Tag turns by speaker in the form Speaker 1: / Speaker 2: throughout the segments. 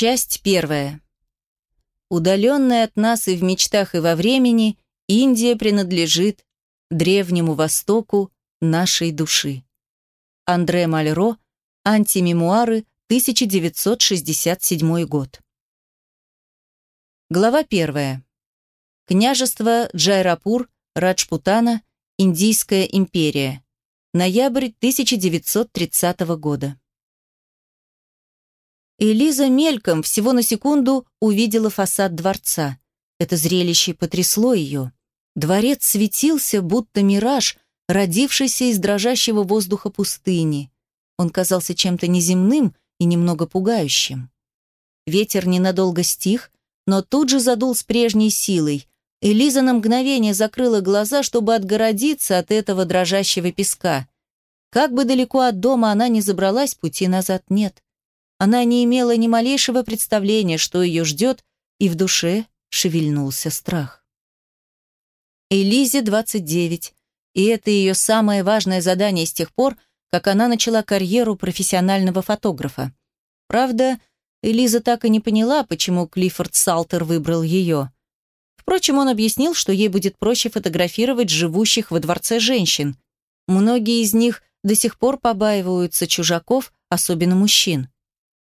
Speaker 1: Часть первая. Удаленная от нас и в мечтах, и во времени, Индия принадлежит Древнему Востоку нашей души. Андре Мальро, Антимемуары, 1967 год. Глава первая. Княжество Джайрапур, Раджпутана, Индийская империя. Ноябрь 1930 года. Элиза мельком, всего на секунду, увидела фасад дворца. Это зрелище потрясло ее. Дворец светился, будто мираж, родившийся из дрожащего воздуха пустыни. Он казался чем-то неземным и немного пугающим. Ветер ненадолго стих, но тут же задул с прежней силой. Элиза на мгновение закрыла глаза, чтобы отгородиться от этого дрожащего песка. Как бы далеко от дома она ни забралась, пути назад нет. Она не имела ни малейшего представления, что ее ждет, и в душе шевельнулся страх. Элизе 29, и это ее самое важное задание с тех пор, как она начала карьеру профессионального фотографа. Правда, Элиза так и не поняла, почему Клиффорд Салтер выбрал ее. Впрочем, он объяснил, что ей будет проще фотографировать живущих во дворце женщин. Многие из них до сих пор побаиваются чужаков, особенно мужчин.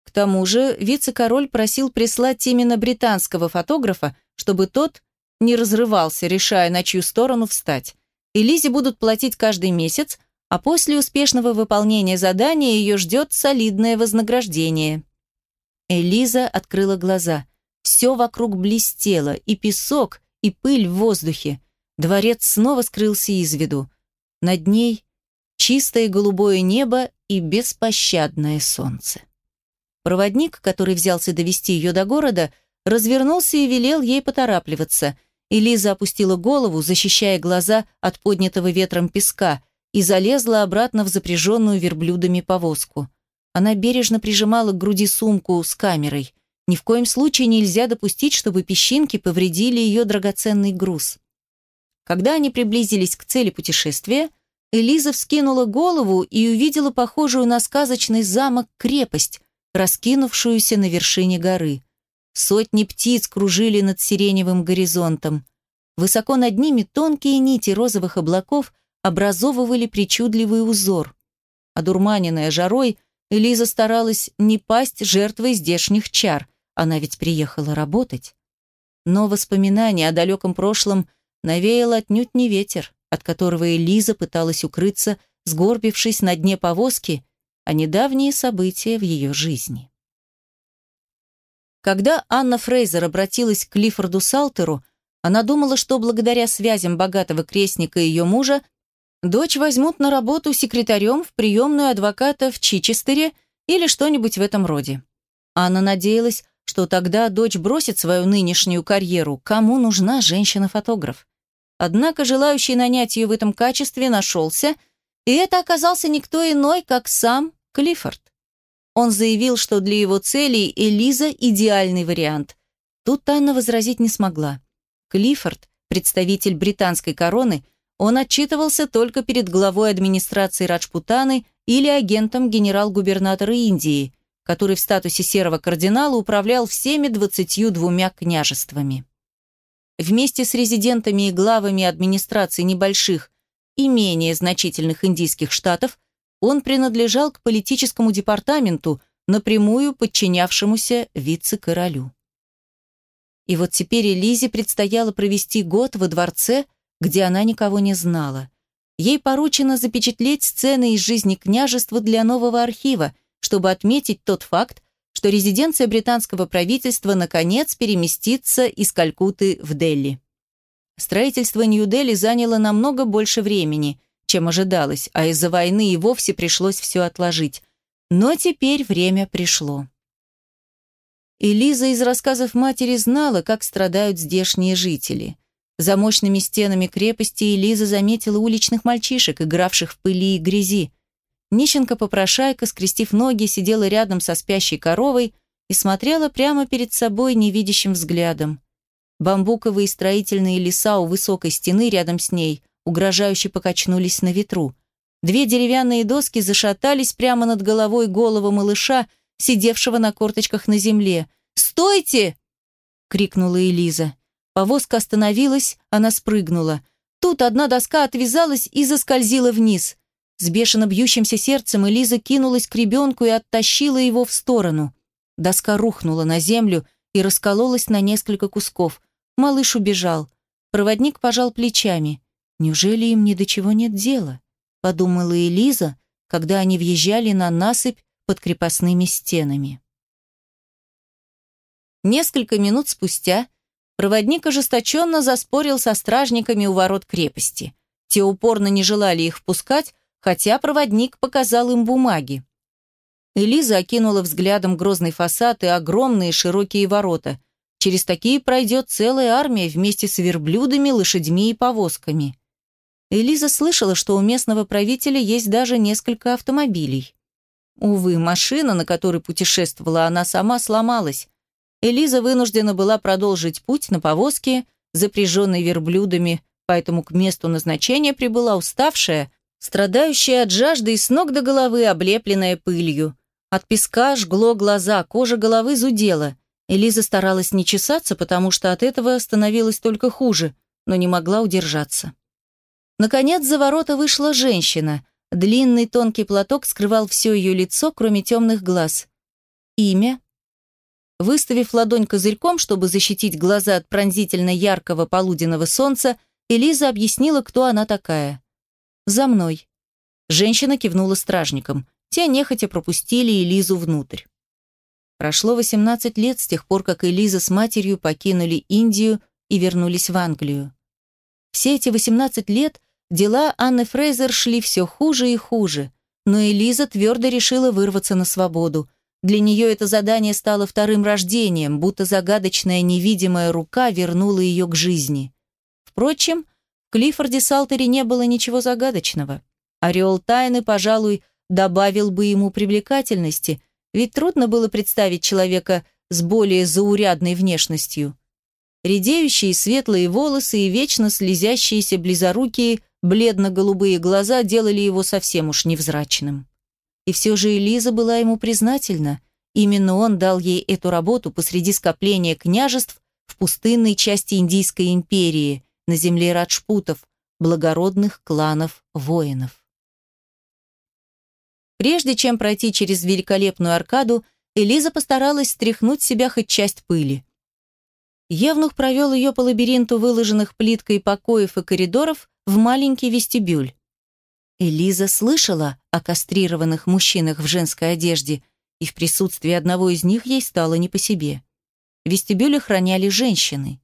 Speaker 1: К тому же вице-король просил прислать именно британского фотографа, чтобы тот не разрывался, решая, на чью сторону встать. И Лизе будут платить каждый месяц, а после успешного выполнения задания ее ждет солидное вознаграждение. Элиза открыла глаза. Все вокруг блестело, и песок, и пыль в воздухе. Дворец снова скрылся из виду. Над ней чистое голубое небо и беспощадное солнце. Проводник, который взялся довести ее до города, развернулся и велел ей поторапливаться. Элиза опустила голову, защищая глаза от поднятого ветром песка, и залезла обратно в запряженную верблюдами повозку. Она бережно прижимала к груди сумку с камерой. Ни в коем случае нельзя допустить, чтобы песчинки повредили ее драгоценный груз. Когда они приблизились к цели путешествия, Элиза вскинула голову и увидела похожую на сказочный замок крепость, раскинувшуюся на вершине горы. Сотни птиц кружили над сиреневым горизонтом. Высоко над ними тонкие нити розовых облаков образовывали причудливый узор. Одурманенная жарой, Элиза старалась не пасть жертвой здешних чар, она ведь приехала работать. Но воспоминания о далеком прошлом навеял отнюдь не ветер, от которого Элиза пыталась укрыться, сгорбившись на дне повозки а недавние события в ее жизни. Когда Анна Фрейзер обратилась к Клиффорду Салтеру, она думала, что благодаря связям богатого крестника и ее мужа дочь возьмут на работу секретарем в приемную адвоката в Чичестере или что-нибудь в этом роде. Анна надеялась, что тогда дочь бросит свою нынешнюю карьеру, кому нужна женщина-фотограф. Однако желающий нанять ее в этом качестве нашелся, и это оказался никто иной, как сам Клиффорд. Он заявил, что для его целей Элиза – идеальный вариант. Тут Анна возразить не смогла. Клиффорд, представитель британской короны, он отчитывался только перед главой администрации Раджпутаны или агентом генерал-губернатора Индии, который в статусе серого кардинала управлял всеми 22 княжествами. Вместе с резидентами и главами администрации небольших и менее значительных индийских штатов он принадлежал к политическому департаменту, напрямую подчинявшемуся вице-королю. И вот теперь Элизе предстояло провести год во дворце, где она никого не знала. Ей поручено запечатлеть сцены из жизни княжества для нового архива, чтобы отметить тот факт, что резиденция британского правительства наконец переместится из Калькутты в Дели. Строительство Нью-Дели заняло намного больше времени, чем ожидалось, а из-за войны и вовсе пришлось все отложить. Но теперь время пришло. Элиза из рассказов матери знала, как страдают здешние жители. За мощными стенами крепости Элиза заметила уличных мальчишек, игравших в пыли и грязи. Нищенка-попрошайка, скрестив ноги, сидела рядом со спящей коровой и смотрела прямо перед собой невидящим взглядом. Бамбуковые строительные леса у высокой стены рядом с ней – угрожающе покачнулись на ветру. Две деревянные доски зашатались прямо над головой голого малыша, сидевшего на корточках на земле. «Стойте!» — крикнула Элиза. Повозка остановилась, она спрыгнула. Тут одна доска отвязалась и заскользила вниз. С бешено бьющимся сердцем Элиза кинулась к ребенку и оттащила его в сторону. Доска рухнула на землю и раскололась на несколько кусков. Малыш убежал. Проводник пожал плечами. «Неужели им ни до чего нет дела?» – подумала Элиза, когда они въезжали на насыпь под крепостными стенами. Несколько минут спустя проводник ожесточенно заспорил со стражниками у ворот крепости. Те упорно не желали их впускать, хотя проводник показал им бумаги. Элиза окинула взглядом грозный фасад и огромные широкие ворота. Через такие пройдет целая армия вместе с верблюдами, лошадьми и повозками. Элиза слышала, что у местного правителя есть даже несколько автомобилей. Увы, машина, на которой путешествовала она сама, сломалась. Элиза вынуждена была продолжить путь на повозке, запряженной верблюдами, поэтому к месту назначения прибыла уставшая, страдающая от жажды и с ног до головы облепленная пылью. От песка жгло глаза, кожа головы зудела. Элиза старалась не чесаться, потому что от этого становилось только хуже, но не могла удержаться. Наконец за ворота вышла женщина. Длинный тонкий платок скрывал все ее лицо, кроме темных глаз. Имя? Выставив ладонь козырьком, чтобы защитить глаза от пронзительно яркого полуденного солнца, Элиза объяснила, кто она такая. «За мной». Женщина кивнула стражникам. Те нехотя пропустили Элизу внутрь. Прошло 18 лет с тех пор, как Элиза с матерью покинули Индию и вернулись в Англию. Все эти 18 лет Дела Анны Фрейзер шли все хуже и хуже, но Элиза твердо решила вырваться на свободу. Для нее это задание стало вторым рождением, будто загадочная невидимая рука вернула ее к жизни. Впрочем, в Клиффорде Салтере не было ничего загадочного. Ореол тайны, пожалуй, добавил бы ему привлекательности, ведь трудно было представить человека с более заурядной внешностью. Редеющие светлые волосы и вечно слезящиеся близорукие Бледно-голубые глаза делали его совсем уж невзрачным. И все же Элиза была ему признательна. Именно он дал ей эту работу посреди скопления княжеств в пустынной части Индийской империи, на земле раджпутов, благородных кланов воинов. Прежде чем пройти через великолепную аркаду, Элиза постаралась стряхнуть с себя хоть часть пыли. Евнух провел ее по лабиринту выложенных плиткой покоев и коридоров, в маленький вестибюль. Элиза слышала о кастрированных мужчинах в женской одежде, и в присутствии одного из них ей стало не по себе. Вестибюль охраняли женщины.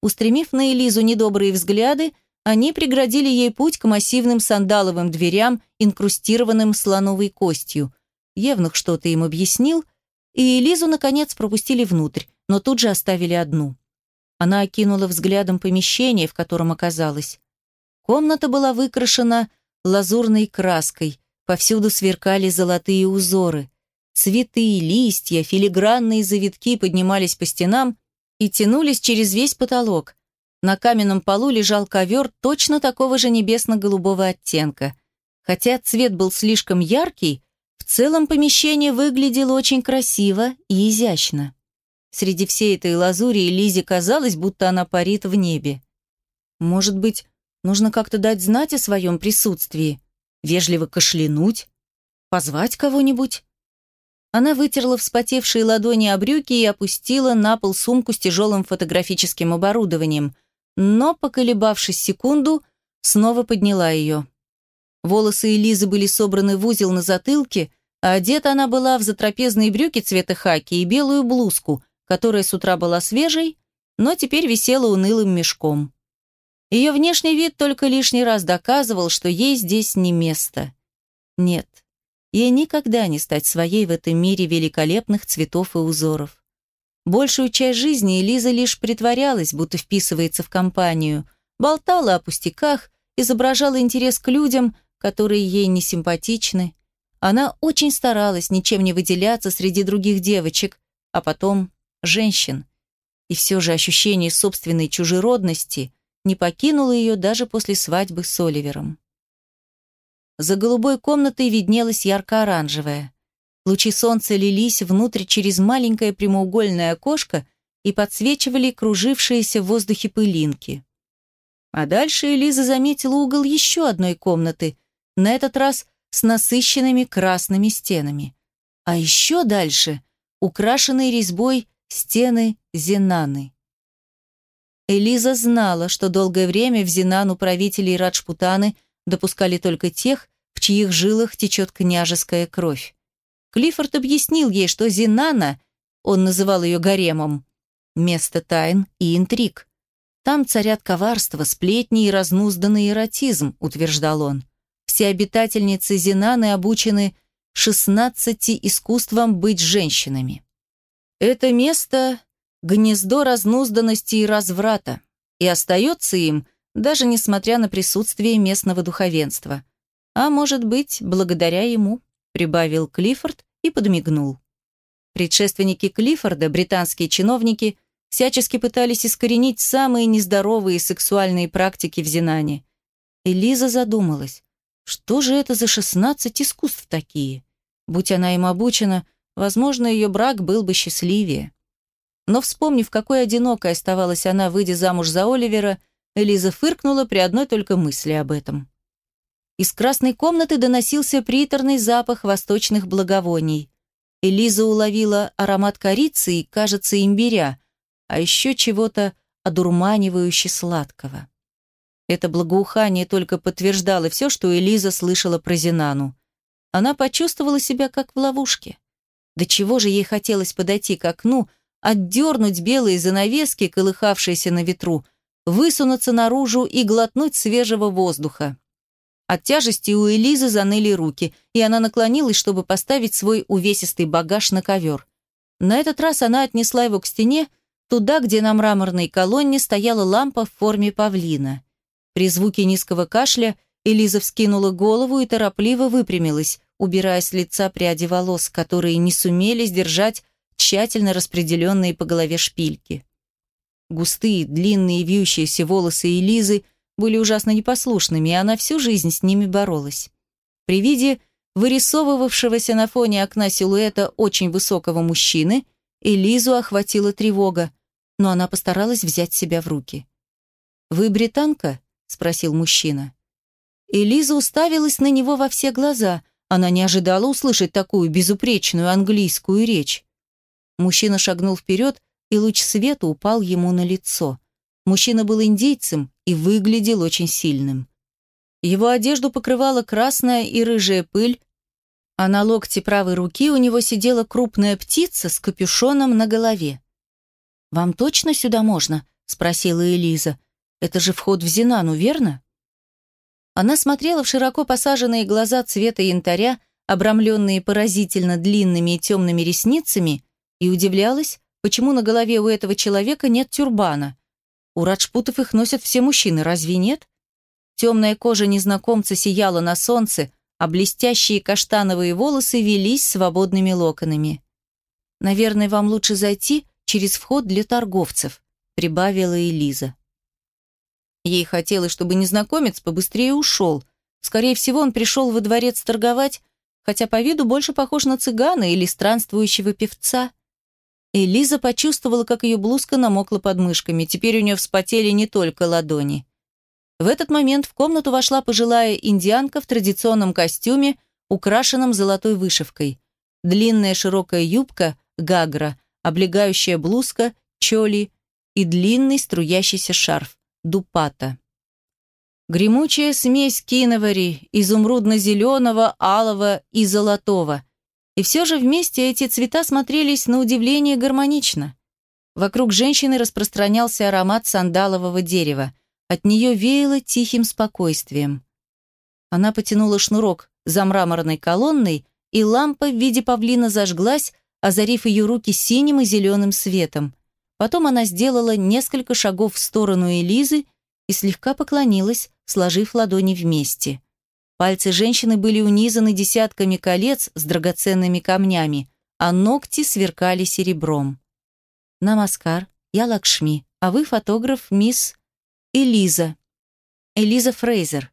Speaker 1: Устремив на Элизу недобрые взгляды, они преградили ей путь к массивным сандаловым дверям, инкрустированным слоновой костью. Евнух что-то им объяснил, и Элизу, наконец, пропустили внутрь, но тут же оставили одну. Она окинула взглядом помещение, в котором оказалась. Комната была выкрашена лазурной краской, повсюду сверкали золотые узоры. Цветы, листья, филигранные завитки поднимались по стенам и тянулись через весь потолок. На каменном полу лежал ковер точно такого же небесно-голубого оттенка. Хотя цвет был слишком яркий, в целом помещение выглядело очень красиво и изящно. Среди всей этой лазури Лизе казалось, будто она парит в небе. Может быть, Нужно как-то дать знать о своем присутствии, вежливо кашлянуть, позвать кого-нибудь. Она вытерла вспотевшие ладони о брюки и опустила на пол сумку с тяжелым фотографическим оборудованием, но, поколебавшись секунду, снова подняла ее. Волосы Элизы были собраны в узел на затылке, а одета она была в затрапезные брюки цвета хаки и белую блузку, которая с утра была свежей, но теперь висела унылым мешком. Ее внешний вид только лишний раз доказывал, что ей здесь не место. Нет, ей никогда не стать своей в этом мире великолепных цветов и узоров. Большую часть жизни Элиза лишь притворялась, будто вписывается в компанию, болтала о пустяках, изображала интерес к людям, которые ей не симпатичны. Она очень старалась ничем не выделяться среди других девочек, а потом женщин. И все же ощущение собственной чужеродности – не покинула ее даже после свадьбы с Оливером. За голубой комнатой виднелась ярко-оранжевая. Лучи солнца лились внутрь через маленькое прямоугольное окошко и подсвечивали кружившиеся в воздухе пылинки. А дальше Элиза заметила угол еще одной комнаты, на этот раз с насыщенными красными стенами. А еще дальше украшенные резьбой стены Зенаны. Элиза знала, что долгое время в Зенану правители Раджпутаны допускали только тех, в чьих жилах течет княжеская кровь. Клиффорд объяснил ей, что Зенана, он называл ее гаремом, место тайн и интриг. Там царят коварство, сплетни и разнузданный эротизм, утверждал он. Все обитательницы Зенаны обучены 16 искусствам быть женщинами. Это место гнездо разнузданности и разврата, и остается им, даже несмотря на присутствие местного духовенства. А может быть, благодаря ему, прибавил Клиффорд и подмигнул. Предшественники Клиффорда, британские чиновники, всячески пытались искоренить самые нездоровые сексуальные практики в Зинане. Элиза задумалась, что же это за 16 искусств такие? Будь она им обучена, возможно, ее брак был бы счастливее. Но вспомнив, какой одинокой оставалась она, выйдя замуж за Оливера, Элиза фыркнула при одной только мысли об этом. Из красной комнаты доносился приторный запах восточных благовоний. Элиза уловила аромат корицы и, кажется, имбиря, а еще чего-то одурманивающе сладкого. Это благоухание только подтверждало все, что Элиза слышала про Зинану. Она почувствовала себя как в ловушке. До чего же ей хотелось подойти к окну, отдернуть белые занавески, колыхавшиеся на ветру, высунуться наружу и глотнуть свежего воздуха. От тяжести у Элизы заныли руки, и она наклонилась, чтобы поставить свой увесистый багаж на ковер. На этот раз она отнесла его к стене, туда, где на мраморной колонне стояла лампа в форме павлина. При звуке низкого кашля Элиза вскинула голову и торопливо выпрямилась, убирая с лица пряди волос, которые не сумели сдержать тщательно распределенные по голове шпильки. Густые, длинные, вьющиеся волосы Элизы были ужасно непослушными, и она всю жизнь с ними боролась. При виде вырисовывавшегося на фоне окна силуэта очень высокого мужчины, Элизу охватила тревога, но она постаралась взять себя в руки. «Вы британка?» – спросил мужчина. Элиза уставилась на него во все глаза. Она не ожидала услышать такую безупречную английскую речь. Мужчина шагнул вперед, и луч света упал ему на лицо. Мужчина был индейцем и выглядел очень сильным. Его одежду покрывала красная и рыжая пыль, а на локте правой руки у него сидела крупная птица с капюшоном на голове. «Вам точно сюда можно?» – спросила Элиза. «Это же вход в Зинану, верно?» Она смотрела в широко посаженные глаза цвета янтаря, обрамленные поразительно длинными и темными ресницами, и удивлялась, почему на голове у этого человека нет тюрбана. У раджпутов их носят все мужчины, разве нет? Темная кожа незнакомца сияла на солнце, а блестящие каштановые волосы велись свободными локонами. «Наверное, вам лучше зайти через вход для торговцев», прибавила Элиза. Ей хотелось, чтобы незнакомец побыстрее ушел. Скорее всего, он пришел во дворец торговать, хотя по виду больше похож на цыгана или странствующего певца. Элиза почувствовала, как ее блузка намокла под мышками. Теперь у нее вспотели не только ладони. В этот момент в комнату вошла пожилая индианка в традиционном костюме, украшенном золотой вышивкой. Длинная широкая юбка, гагра, облегающая блузка, чоли и длинный струящийся шарф, дупата. Гремучая смесь киновари, изумрудно-зеленого, алого и золотого – и все же вместе эти цвета смотрелись на удивление гармонично. Вокруг женщины распространялся аромат сандалового дерева. От нее веяло тихим спокойствием. Она потянула шнурок за мраморной колонной, и лампа в виде павлина зажглась, озарив ее руки синим и зеленым светом. Потом она сделала несколько шагов в сторону Элизы и слегка поклонилась, сложив ладони вместе. Пальцы женщины были унизаны десятками колец с драгоценными камнями, а ногти сверкали серебром. «Намаскар, я Лакшми, а вы фотограф мисс Элиза. Элиза Фрейзер».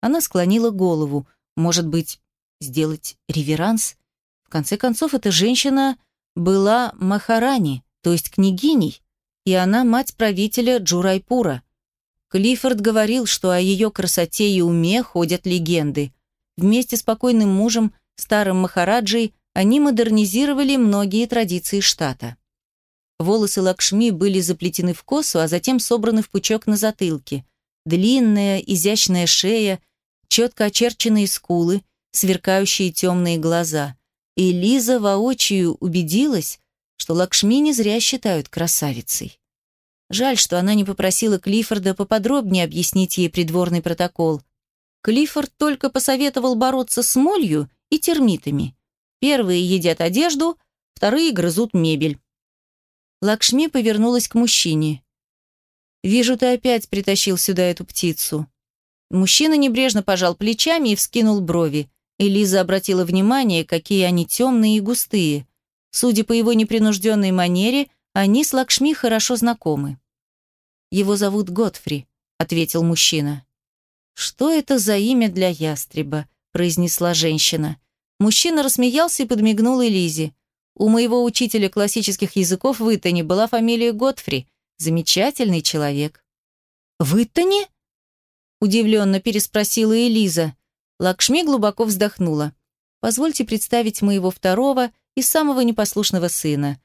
Speaker 1: Она склонила голову. Может быть, сделать реверанс? В конце концов, эта женщина была Махарани, то есть княгиней, и она мать правителя Джурайпура. Клиффорд говорил, что о ее красоте и уме ходят легенды. Вместе с покойным мужем, старым Махараджей, они модернизировали многие традиции штата. Волосы Лакшми были заплетены в косу, а затем собраны в пучок на затылке. Длинная, изящная шея, четко очерченные скулы, сверкающие темные глаза. И Лиза воочию убедилась, что Лакшми не зря считают красавицей. Жаль, что она не попросила Клиффорда поподробнее объяснить ей придворный протокол. Клиффорд только посоветовал бороться с молью и термитами. Первые едят одежду, вторые грызут мебель. Лакшми повернулась к мужчине. «Вижу, ты опять притащил сюда эту птицу». Мужчина небрежно пожал плечами и вскинул брови. Элиза обратила внимание, какие они темные и густые. Судя по его непринужденной манере, они с Лакшми хорошо знакомы. «Его зовут Готфри», — ответил мужчина. «Что это за имя для ястреба?» — произнесла женщина. Мужчина рассмеялся и подмигнул Элизе. У моего учителя классических языков в Итане была фамилия Готфри. Замечательный человек. «В Итане?» Удивленно переспросила Элиза. Лакшми глубоко вздохнула. «Позвольте представить моего второго и самого непослушного сына.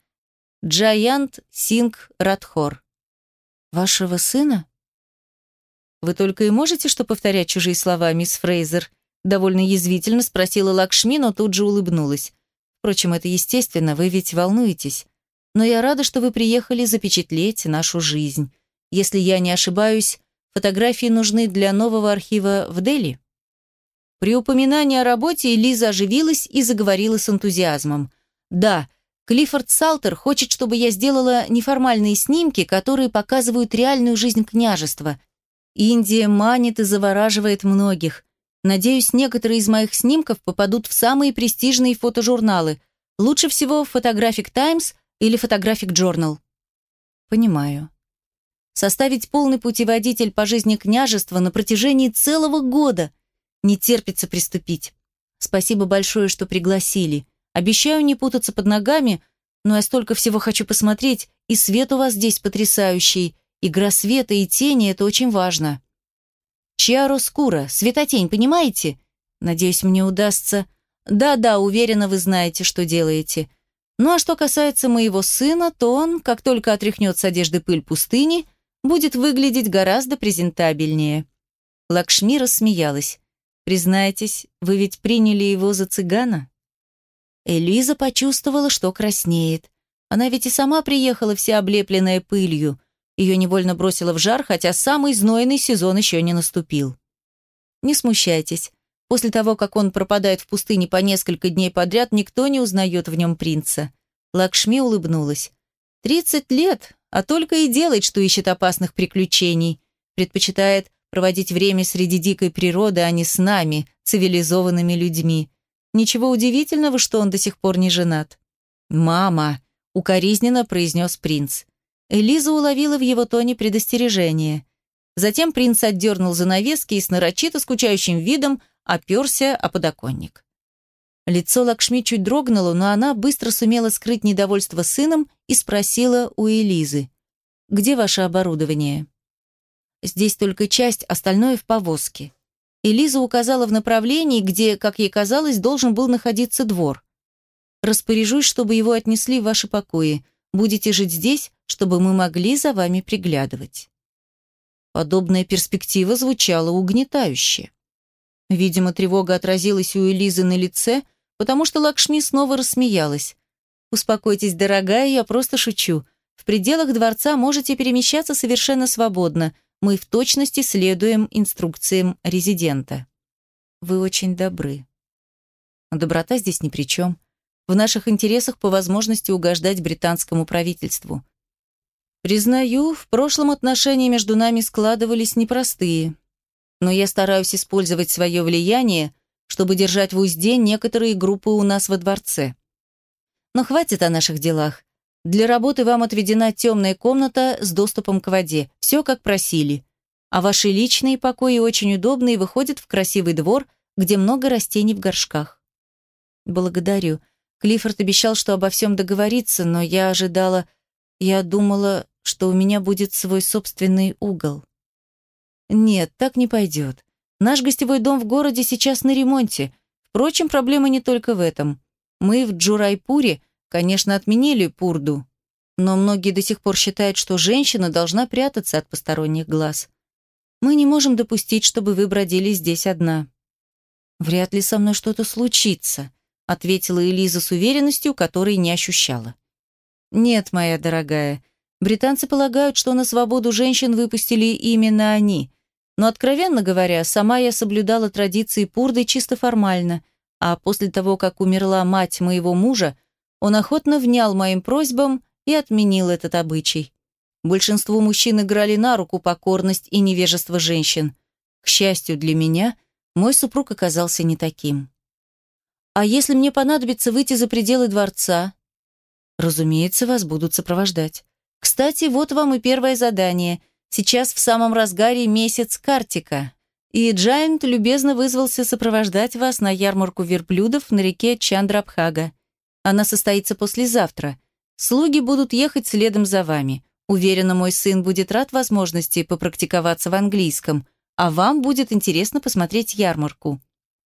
Speaker 1: Джаянт Синг Радхор». «Вашего сына?» «Вы только и можете что повторять чужие слова, мисс Фрейзер?» Довольно язвительно спросила Лакшми, но тут же улыбнулась. Впрочем, это естественно, вы ведь волнуетесь. Но я рада, что вы приехали запечатлеть нашу жизнь. Если я не ошибаюсь, фотографии нужны для нового архива в Дели. При упоминании о работе Лиза оживилась и заговорила с энтузиазмом. Да, Клиффорд Салтер хочет, чтобы я сделала неформальные снимки, которые показывают реальную жизнь княжества. Индия манит и завораживает многих. Надеюсь, некоторые из моих снимков попадут в самые престижные фотожурналы. Лучше всего Photographic Times или Photographic Journal. Понимаю. Составить полный путеводитель по жизни княжества на протяжении целого года. Не терпится приступить. Спасибо большое, что пригласили. Обещаю не путаться под ногами, но я столько всего хочу посмотреть, и свет у вас здесь потрясающий. Игра света и тени — это очень важно. Чиароскура, светотень, понимаете? Надеюсь, мне удастся. Да-да, уверена, вы знаете, что делаете. Ну а что касается моего сына, то он, как только отряхнет с одежды пыль пустыни, будет выглядеть гораздо презентабельнее. Лакшми рассмеялась. Признайтесь, вы ведь приняли его за цыгана? Элиза почувствовала, что краснеет. Она ведь и сама приехала вся облепленная пылью. Ее невольно бросило в жар, хотя самый знойный сезон еще не наступил. Не смущайтесь. После того, как он пропадает в пустыне по несколько дней подряд, никто не узнает в нем принца. Лакшми улыбнулась. «Тридцать лет, а только и делает, что ищет опасных приключений. Предпочитает проводить время среди дикой природы, а не с нами, цивилизованными людьми. Ничего удивительного, что он до сих пор не женат». «Мама!» — укоризненно произнес принц. Элиза уловила в его тоне предостережение. Затем принц отдернул занавески и с нарочито скучающим видом оперся о подоконник. Лицо Лакшми чуть дрогнуло, но она быстро сумела скрыть недовольство сыном и спросила у Элизы. «Где ваше оборудование?» «Здесь только часть, остальное в повозке». Элиза указала в направлении, где, как ей казалось, должен был находиться двор. «Распоряжусь, чтобы его отнесли в ваши покои. Будете жить здесь, чтобы мы могли за вами приглядывать. Подобная перспектива звучала угнетающе. Видимо, тревога отразилась у Элизы на лице, потому что Лакшми снова рассмеялась. «Успокойтесь, дорогая, я просто шучу. В пределах дворца можете перемещаться совершенно свободно. Мы в точности следуем инструкциям резидента». «Вы очень добры». Доброта здесь ни при чем. В наших интересах по возможности угождать британскому правительству. Признаю, в прошлом отношения между нами складывались непростые, но я стараюсь использовать свое влияние, чтобы держать в узде некоторые группы у нас во дворце. Но хватит о наших делах. Для работы вам отведена темная комната с доступом к воде. Все, как просили. А ваши личные покои очень удобные выходят в красивый двор, где много растений в горшках. Благодарю. Клиффорд обещал, что обо всем договорится, но я ожидала... Я думала, что у меня будет свой собственный угол. Нет, так не пойдет. Наш гостевой дом в городе сейчас на ремонте. Впрочем, проблема не только в этом. Мы в Джурайпуре, конечно, отменили пурду, но многие до сих пор считают, что женщина должна прятаться от посторонних глаз. Мы не можем допустить, чтобы вы бродили здесь одна. Вряд ли со мной что-то случится, ответила Элиза с уверенностью, которой не ощущала. Нет, моя дорогая, британцы полагают, что на свободу женщин выпустили именно они. Но, откровенно говоря, сама я соблюдала традиции пурды чисто формально, а после того, как умерла мать моего мужа, он охотно внял моим просьбам и отменил этот обычай. Большинству мужчин играли на руку покорность и невежество женщин. К счастью для меня, мой супруг оказался не таким. «А если мне понадобится выйти за пределы дворца?» «Разумеется, вас будут сопровождать. Кстати, вот вам и первое задание. Сейчас в самом разгаре месяц Картика, и Джайант любезно вызвался сопровождать вас на ярмарку верблюдов на реке Чандрабхага. Она состоится послезавтра. Слуги будут ехать следом за вами. Уверена, мой сын будет рад возможности попрактиковаться в английском, а вам будет интересно посмотреть ярмарку.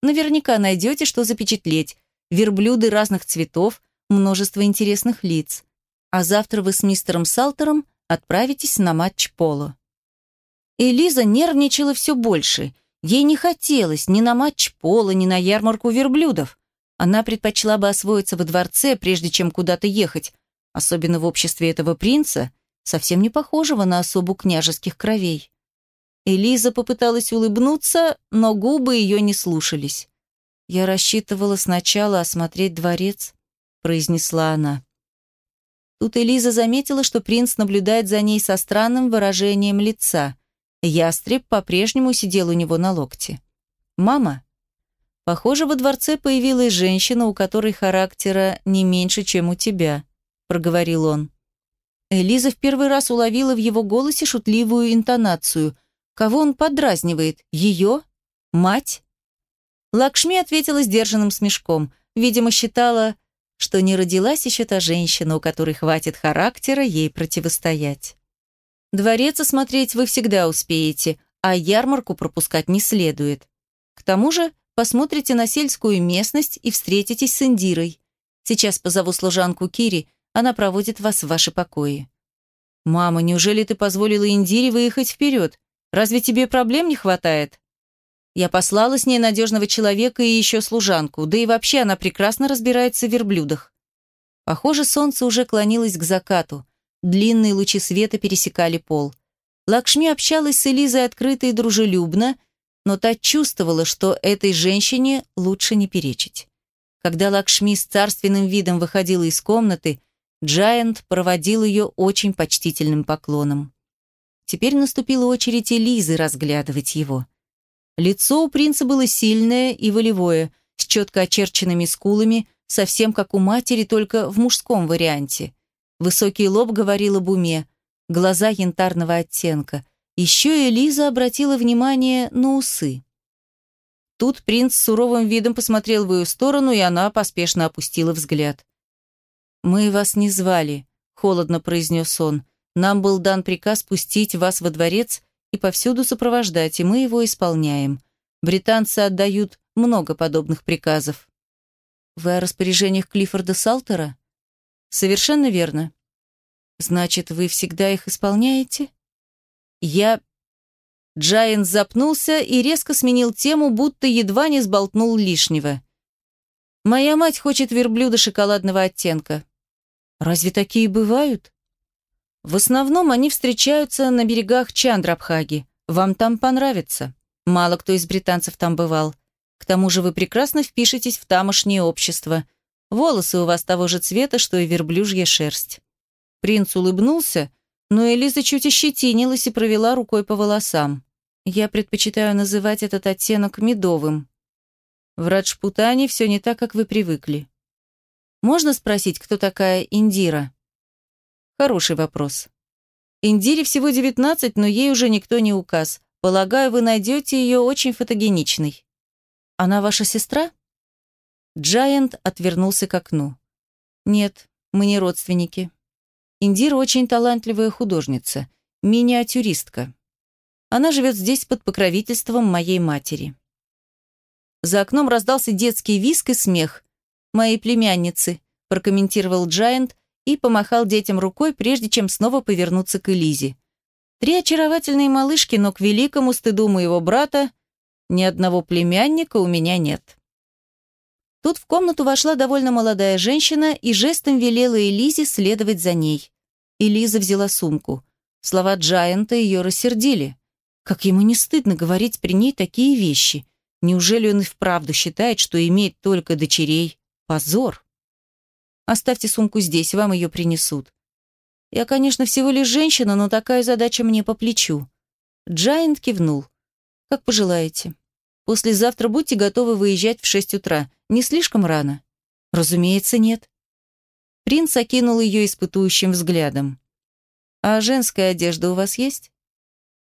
Speaker 1: Наверняка найдете, что запечатлеть. Верблюды разных цветов, множество интересных лиц. А завтра вы с мистером Салтером отправитесь на матч поло. Элиза нервничала все больше. Ей не хотелось ни на матч пола, ни на ярмарку верблюдов. Она предпочла бы освоиться во дворце, прежде чем куда-то ехать, особенно в обществе этого принца, совсем не похожего на особу княжеских кровей. Элиза попыталась улыбнуться, но губы ее не слушались. «Я рассчитывала сначала осмотреть дворец», — произнесла она. Тут Элиза заметила, что принц наблюдает за ней со странным выражением лица. Ястреб по-прежнему сидел у него на локте. «Мама?» «Похоже, во дворце появилась женщина, у которой характера не меньше, чем у тебя», — проговорил он. Элиза в первый раз уловила в его голосе шутливую интонацию. Кого он подразнивает? Ее? Мать? Лакшми ответила сдержанным смешком. Видимо, считала, что не родилась еще та женщина, у которой хватит характера ей противостоять. Дворец осмотреть вы всегда успеете, а ярмарку пропускать не следует. К тому же посмотрите на сельскую местность и встретитесь с Индирой. Сейчас позову служанку Кири, она проводит вас в ваши покои. «Мама, неужели ты позволила Индире выехать вперед? Разве тебе проблем не хватает?» Я послала с ней надежного человека и еще служанку, да и вообще она прекрасно разбирается в верблюдах. Похоже, солнце уже клонилось к закату. Длинные лучи света пересекали пол. Лакшми общалась с Элизой открыто и дружелюбно, но та чувствовала, что этой женщине лучше не перечить. Когда Лакшми с царственным видом выходила из комнаты, Джайант проводил ее очень почтительным поклоном. Теперь наступила очередь Элизы разглядывать его. Лицо у принца было сильное и волевое, с четко очерченными скулами, совсем как у матери, только в мужском варианте. Высокий лоб говорил об уме, глаза янтарного оттенка. Еще Элиза обратила внимание на усы. Тут принц с суровым видом посмотрел в ее сторону, и она поспешно опустила взгляд. «Мы вас не звали», — холодно произнес он. «Нам был дан приказ пустить вас во дворец и повсюду сопровождать, и мы его исполняем. Британцы отдают много подобных приказов». «Вы о распоряжениях Клиффорда Салтера?» «Совершенно верно». «Значит, вы всегда их исполняете?» «Я...» Джайен запнулся и резко сменил тему, будто едва не сболтнул лишнего. «Моя мать хочет верблюда шоколадного оттенка. Разве такие бывают? В основном они встречаются на берегах Чандрабхаги. Вам там понравится. Мало кто из британцев там бывал. К тому же вы прекрасно впишетесь в тамошнее общество. Волосы у вас того же цвета, что и верблюжья шерсть. Принц улыбнулся, но Элиза чуть ощетинилась и провела рукой по волосам. Я предпочитаю называть этот оттенок медовым. В Раджпутане все не так, как вы привыкли. Можно спросить, кто такая Индира? Хороший вопрос. Индире всего 19, но ей уже никто не указ. Полагаю, вы найдете ее очень фотогеничной. Она ваша сестра? Джайант отвернулся к окну. Нет, мы не родственники. Индира очень талантливая художница, миниатюристка. Она живет здесь под покровительством моей матери. За окном раздался детский виск и смех. «Моей племянницы», – прокомментировал Джайант и помахал детям рукой, прежде чем снова повернуться к Элизе. Три очаровательные малышки, но к великому стыду моего брата ни одного племянника у меня нет. Тут в комнату вошла довольно молодая женщина и жестом велела Элизе следовать за ней. Элиза взяла сумку. Слова Джайанта ее рассердили. Как ему не стыдно говорить при ней такие вещи? Неужели он и вправду считает, что имеет только дочерей? Позор. Оставьте сумку здесь, вам ее принесут. Я, конечно, всего лишь женщина, но такая задача мне по плечу. Джайант кивнул. Как пожелаете. Послезавтра будьте готовы выезжать в шесть утра. Не слишком рано? Разумеется, нет. Принц окинул ее испытующим взглядом. А женская одежда у вас есть?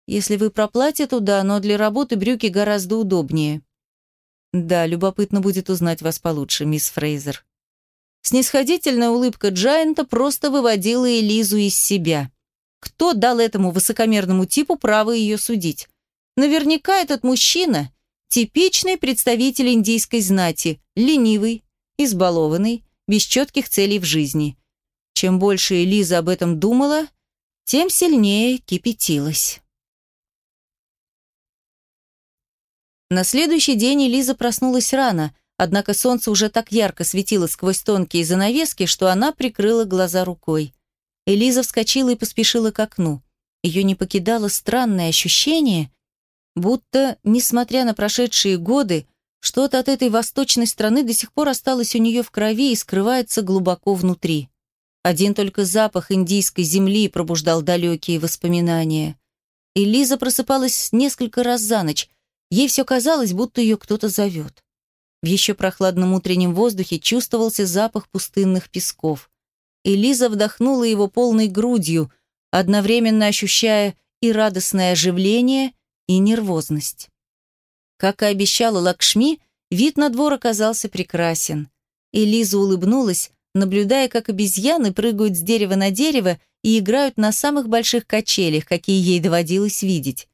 Speaker 1: Если вы про платье, то да, но для работы брюки гораздо удобнее. Да, любопытно будет узнать вас получше, мисс Фрейзер. Снисходительная улыбка Джайанта просто выводила Элизу из себя. Кто дал этому высокомерному типу право ее судить? Наверняка этот мужчина Типичный представитель индийской знати, ленивый, избалованный, без четких целей в жизни. Чем больше Элиза об этом думала, тем сильнее кипятилась. На следующий день Элиза проснулась рано, однако солнце уже так ярко светило сквозь тонкие занавески, что она прикрыла глаза рукой. Элиза вскочила и поспешила к окну. Ее не покидало странное ощущение, Будто, несмотря на прошедшие годы, что-то от этой восточной страны до сих пор осталось у нее в крови и скрывается глубоко внутри. Один только запах индийской земли пробуждал далекие воспоминания. И просыпалась несколько раз за ночь. Ей все казалось, будто ее кто-то зовет. В еще прохладном утреннем воздухе чувствовался запах пустынных песков. И вдохнула его полной грудью, одновременно ощущая и радостное оживление, и нервозность. Как и обещала Лакшми, вид на двор оказался прекрасен. И Лиза улыбнулась, наблюдая, как обезьяны прыгают с дерева на дерево и играют на самых больших качелях, какие ей доводилось видеть.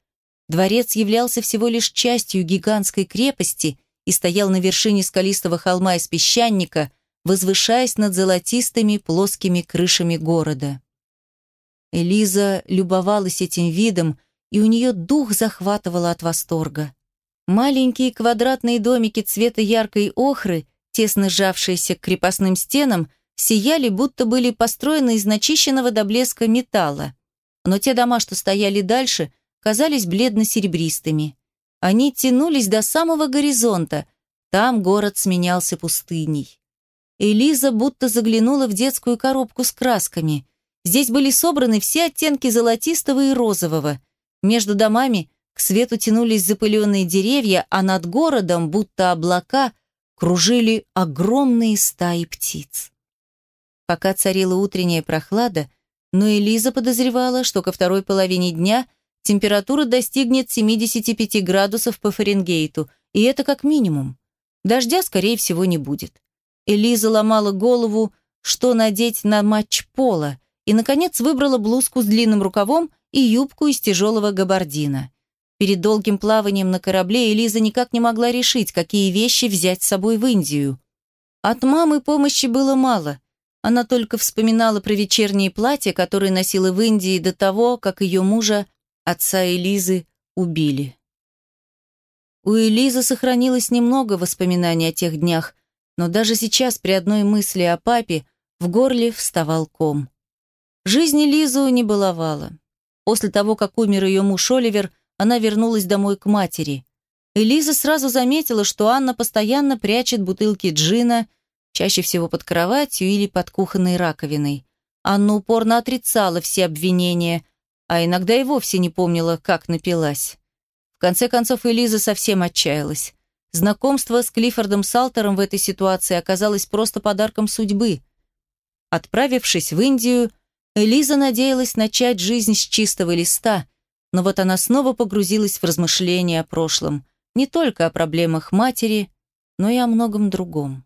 Speaker 1: Дворец являлся всего лишь частью гигантской крепости и стоял на вершине скалистого холма из песчаника, возвышаясь над золотистыми плоскими крышами города. Элиза любовалась этим видом, и у нее дух захватывало от восторга. Маленькие квадратные домики цвета яркой охры, тесно сжавшиеся к крепостным стенам, сияли, будто были построены из начищенного до блеска металла. Но те дома, что стояли дальше, казались бледно-серебристыми. Они тянулись до самого горизонта, там город сменялся пустыней. Элиза будто заглянула в детскую коробку с красками. Здесь были собраны все оттенки золотистого и розового – между домами к свету тянулись запыленные деревья, а над городом, будто облака, кружили огромные стаи птиц. Пока царила утренняя прохлада, но Элиза подозревала, что ко второй половине дня температура достигнет 75 градусов по Фаренгейту, и это как минимум. Дождя, скорее всего, не будет. Элиза ломала голову, что надеть на матч пола, и, наконец, выбрала блузку с длинным рукавом и юбку из тяжелого габардина. Перед долгим плаванием на корабле Элиза никак не могла решить, какие вещи взять с собой в Индию. От мамы помощи было мало. Она только вспоминала про вечерние платья, которые носила в Индии до того, как ее мужа, отца Элизы, убили. У Элизы сохранилось немного воспоминаний о тех днях, но даже сейчас при одной мысли о папе в горле вставал ком. Жизнь Элизу не баловала. После того, как умер ее муж Оливер, она вернулась домой к матери. Элиза сразу заметила, что Анна постоянно прячет бутылки джина, чаще всего под кроватью или под кухонной раковиной. Анна упорно отрицала все обвинения, а иногда и вовсе не помнила, как напилась. В конце концов, Элиза совсем отчаялась. Знакомство с Клиффордом Салтером в этой ситуации оказалось просто подарком судьбы. Отправившись в Индию, Элиза надеялась начать жизнь с чистого листа, но вот она снова погрузилась в размышления о прошлом, не только о проблемах матери, но и о многом другом.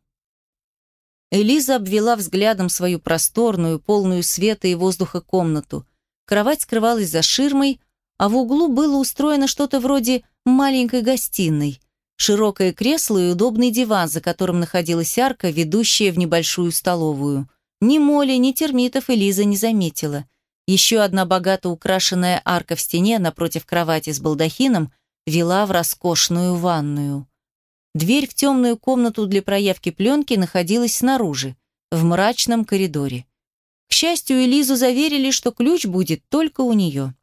Speaker 1: Элиза обвела взглядом свою просторную, полную света и воздуха комнату. Кровать скрывалась за ширмой, а в углу было устроено что-то вроде маленькой гостиной. Широкое кресло и удобный диван, за которым находилась арка, ведущая в небольшую столовую. Ни моли, ни термитов Элиза не заметила. Еще одна богато украшенная арка в стене напротив кровати с балдахином вела в роскошную ванную. Дверь в темную комнату для проявки пленки находилась снаружи, в мрачном коридоре. К счастью, Элизу заверили, что ключ будет только у нее.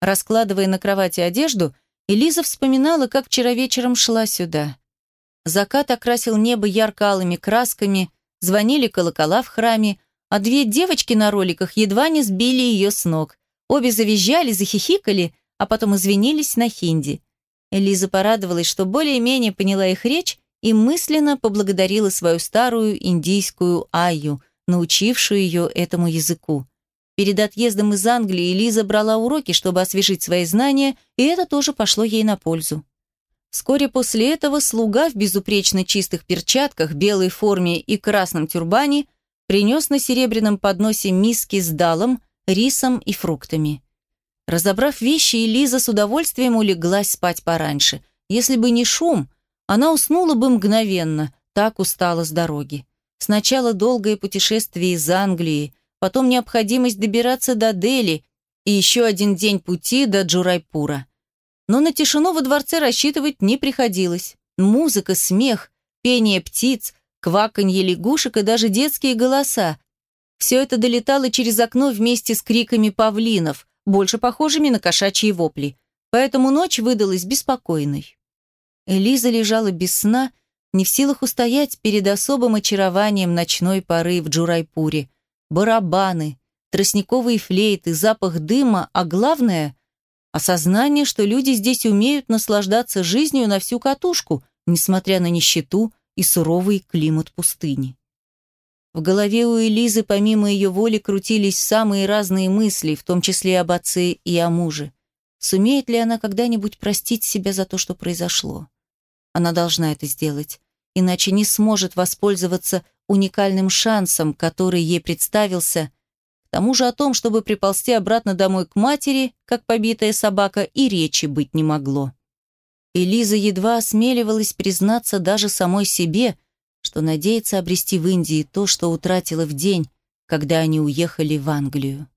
Speaker 1: Раскладывая на кровати одежду, Элиза вспоминала, как вчера вечером шла сюда. Закат окрасил небо ярко-алыми красками, звонили колокола в храме, а две девочки на роликах едва не сбили ее с ног. Обе завизжали, захихикали, а потом извинились на хинди. Элиза порадовалась, что более-менее поняла их речь и мысленно поблагодарила свою старую индийскую Айю, научившую ее этому языку. Перед отъездом из Англии Элиза брала уроки, чтобы освежить свои знания, и это тоже пошло ей на пользу. Вскоре после этого слуга в безупречно чистых перчатках, белой форме и красном тюрбане принес на серебряном подносе миски с далом, рисом и фруктами. Разобрав вещи, Элиза с удовольствием улеглась спать пораньше. Если бы не шум, она уснула бы мгновенно, так устала с дороги. Сначала долгое путешествие из Англии, потом необходимость добираться до Дели и еще один день пути до Джурайпура. Но на тишину во дворце рассчитывать не приходилось. Музыка, смех, пение птиц, кваканье лягушек и даже детские голоса. Все это долетало через окно вместе с криками павлинов, больше похожими на кошачьи вопли. Поэтому ночь выдалась беспокойной. Элиза лежала без сна, не в силах устоять перед особым очарованием ночной поры в Джурайпуре. Барабаны, тростниковые флейты, запах дыма, а главное – осознание, что люди здесь умеют наслаждаться жизнью на всю катушку, несмотря на нищету, и суровый климат пустыни. В голове у Элизы помимо ее воли крутились самые разные мысли, в том числе об отце и о муже. Сумеет ли она когда-нибудь простить себя за то, что произошло? Она должна это сделать, иначе не сможет воспользоваться уникальным шансом, который ей представился, к тому же о том, чтобы приползти обратно домой к матери, как побитая собака, и речи быть не могло. Элиза едва осмеливалась признаться даже самой себе, что надеется обрести в Индии то, что утратила в день, когда они уехали в Англию.